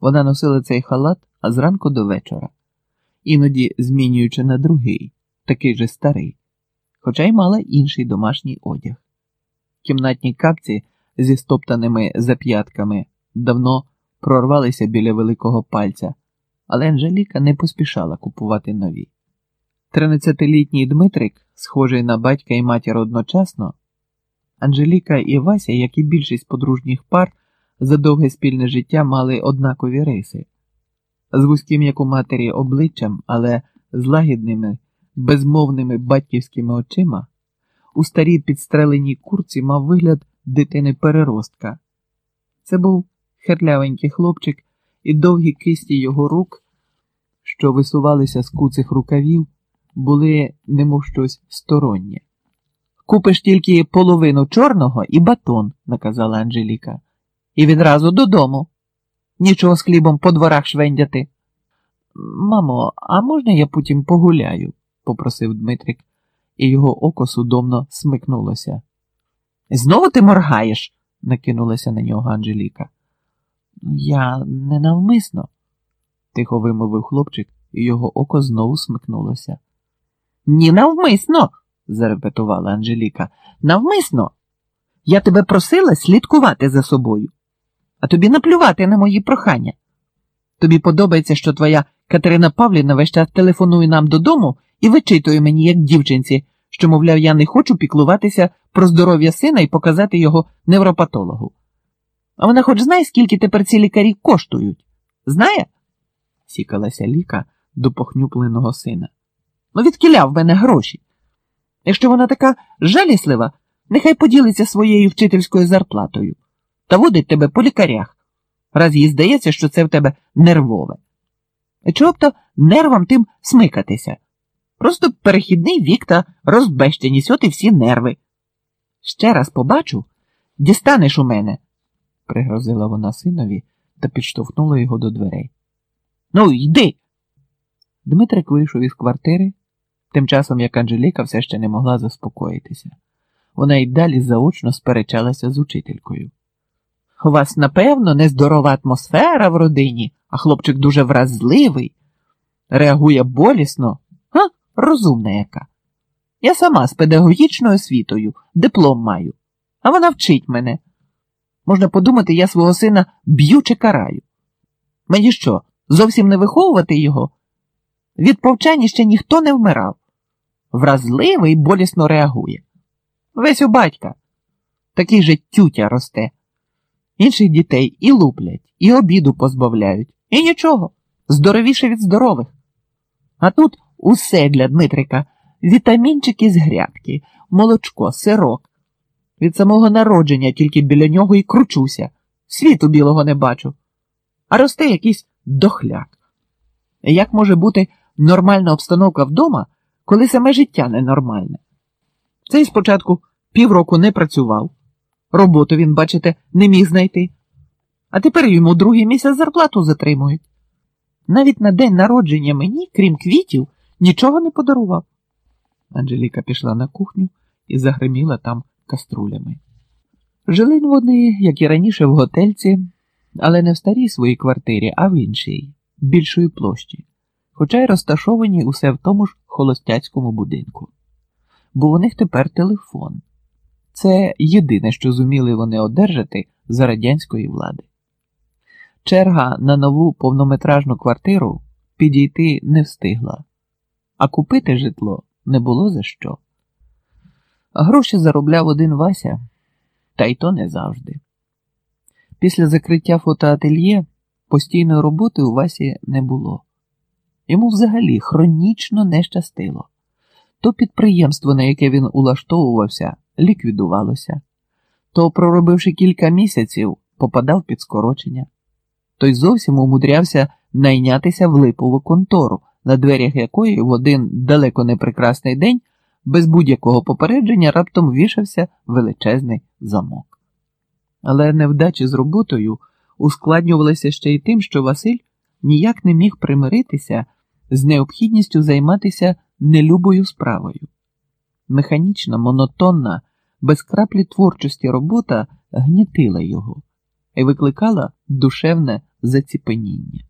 Вона носила цей халат зранку до вечора, іноді змінюючи на другий, такий же старий, хоча й мала інший домашній одяг. Кімнатні капці зі стоптаними зап'ятками давно прорвалися біля великого пальця, але Анжеліка не поспішала купувати нові. Тринадцятилітній Дмитрик, схожий на батька і матір одночасно, Анжеліка і Вася, як і більшість подружніх пар, за довге спільне життя мали однакові риси, з вузьким, як у матері, обличчям, але з лагідними, безмовними батьківськими очима, у старій підстреленій курці мав вигляд дитини переростка. Це був херлявенький хлопчик, і довгі кисті його рук, що висувалися з куцих рукавів, були немов щось стороннє. Купиш тільки половину чорного і батон, наказала Анжеліка, і відразу додому. Нічого з хлібом по дворах швендяти. Мамо, а можна я потім погуляю? попросив Дмитрик, і його око судомно смикнулося. Знову ти моргаєш, накинулася на нього Анжеліка. Я ненавмисно, тихо вимовив хлопчик, і його око знову смикнулося. Ні, навмисно, зарепетувала Анжеліка. Навмисно. Я тебе просила слідкувати за собою, а тобі наплювати на мої прохання. Тобі подобається, що твоя Катерина Павлівна весь час телефонує нам додому і вичитує мені, як дівчинці, що, мовляв, я не хочу піклуватися про здоров'я сина і показати його невропатологу. А вона хоч знає, скільки тепер ці лікарі коштують? Знає? сікалася ліка до похнюпленого сина. Ну, відкіля в мене гроші. Якщо вона така жаліслива, нехай поділиться своєю вчительською зарплатою та водить тебе по лікарях, раз їй здається, що це в тебе нервове. Чого б то нервам тим смикатися? Просто перехідний вік та розбещеність, от і всі нерви. Ще раз побачу, дістанеш у мене, пригрозила вона синові та підштовхнула його до дверей. Ну, йди. Дмитрик вийшов із квартири, тим часом як Анжеліка все ще не могла заспокоїтися. Вона й далі заочно сперечалася з учителькою. У вас, напевно, нездорова атмосфера в родині, а хлопчик дуже вразливий, реагує болісно, га, розумна яка. Я сама з педагогічною освітою, диплом маю, а вона вчить мене. Можна подумати, я свого сина б'ю чи караю. Мені що, зовсім не виховувати його? Від повчання ще ніхто не вмирав. Вразливий болісно реагує. Весь у батька. Такий же тютя росте. Інших дітей і луплять, і обіду позбавляють, і нічого, здоровіше від здорових. А тут усе для Дмитрика вітамінчики з грядки, молочко, сирок. Від самого народження тільки біля нього і кручуся, світу білого не бачу, а росте якийсь дохляк. Як може бути нормальна обстановка вдома, коли саме життя ненормальне? Цей спочатку півроку не працював. Роботу він, бачите, не міг знайти. А тепер йому другий місяць зарплату затримують. Навіть на день народження мені, крім квітів, нічого не подарував. Анжеліка пішла на кухню і загриміла там каструлями. Жили вони, як і раніше, в готельці, але не в старій своїй квартирі, а в іншій, більшої площі, хоча й розташовані усе в тому ж холостяцькому будинку. Бо у них тепер телефон. Це єдине, що зуміли вони одержати за радянської влади. Черга на нову повнометражну квартиру підійти не встигла, а купити житло не було за що. Гроші заробляв один Вася, та й то не завжди. Після закриття фотоательє постійної роботи у Васі не було. Йому взагалі хронічно не щастило. То підприємство, на яке він улаштовувався, ліквідувалося, то, проробивши кілька місяців, попадав під скорочення, той зовсім умудрявся найнятися в липову контору, на дверях якої в один далеко не прекрасний день без будь-якого попередження раптом вішався величезний замок. Але невдачі з роботою ускладнювалися ще й тим, що Василь ніяк не міг примиритися з необхідністю займатися нелюбою справою. Механічна, монотонна, без краплі творчості робота гнітила його і викликала душевне заціпеніння.